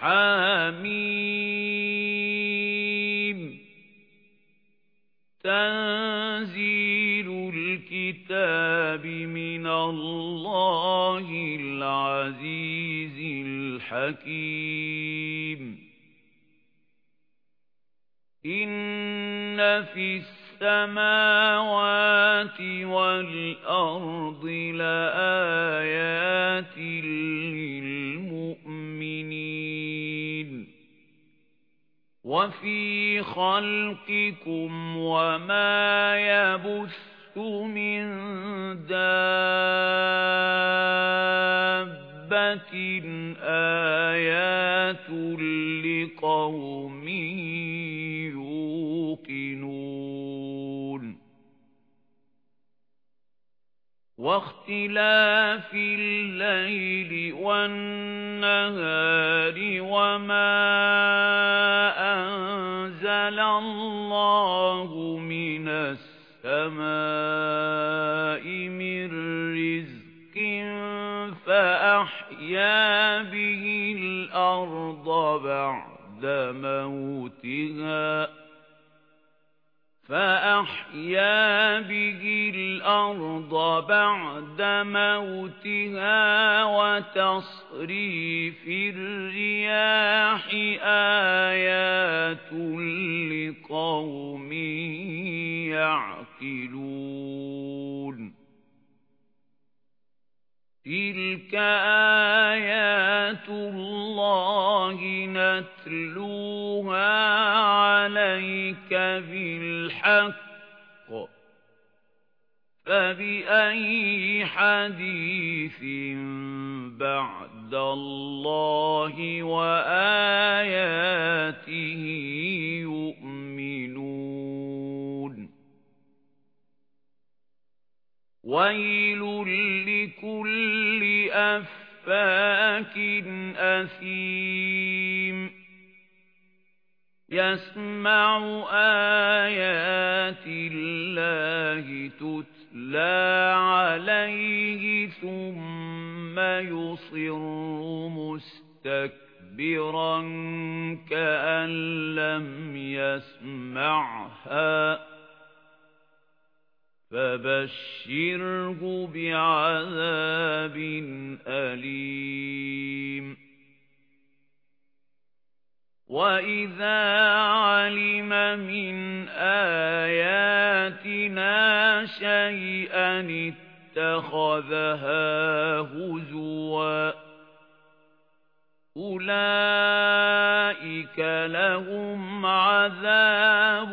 حميم. تنزيل الكتاب من الله العزيز الحكيم. إن في السماوات والأرض لآيات للمؤمنين وفي خلقكم وما يبث من دابة آيات لقوم واختلاف الليل والنهار وما فأحيا به الأرض بعد موتها فأحيا به الأرض بعد موتها وتصريف الرياح آيات لقوم يعقلون تلك آيات الله نتلوها عليك بالحق فبأي حديث بعد الله وآياته ويل لكل أفاك أثيم يسمع آيات الله تتلى عليه ثم يصر مستكبرا كأن لم يسمعها فبشره بعذاب أليم. وَإِذَا عَلِمَ مِنْ آيَاتِنَا شَيْئًا اتَّخَذَهَا هُزُوًا أُولَئِكَ لَهُمْ عَذَابٌ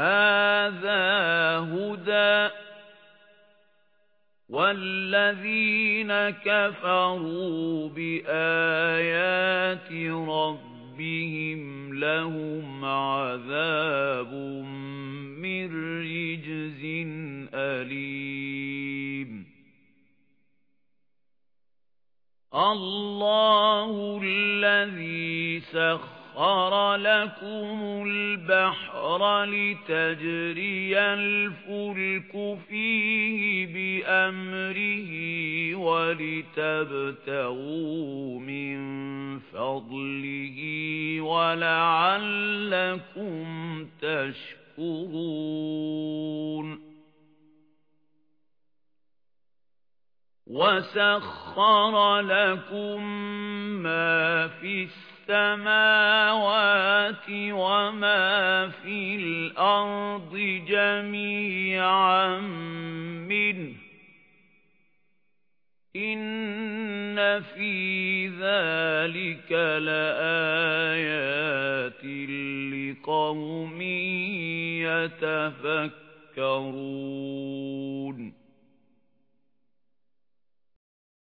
هَذَا هُدًى وَالَّذِينَ كَفَرُوا بِآيَاتِ رَبِّهِمْ لَهُمْ عَذَابٌ مِّن رِّجْزٍ أَلِيمٌ. اللَّهُ الَّذِي سَخَّرَ سَخَّرَ لَكُمُ الْبَحْرَ لِتَجْرِيَ الْفُلْكُ فِيهِ بِأَمْرِهِ وَلِتَبْتَغُوا مِنْ فَضْلِهِ وَلَعَلَّكُمْ تَشْكُرُونَ وَسَخَّرَ لَكُم مَّا فِي السَّمَاوَاتِ السَّمَاوَاتِ وَمَا فِي الْأَرْضِ جَمِيعًا مِنْهُ. إِنَّ فِي ذَلِكَ لَآيَاتٍ لِقَوْمٍ يَتَفَكَّرُونَ.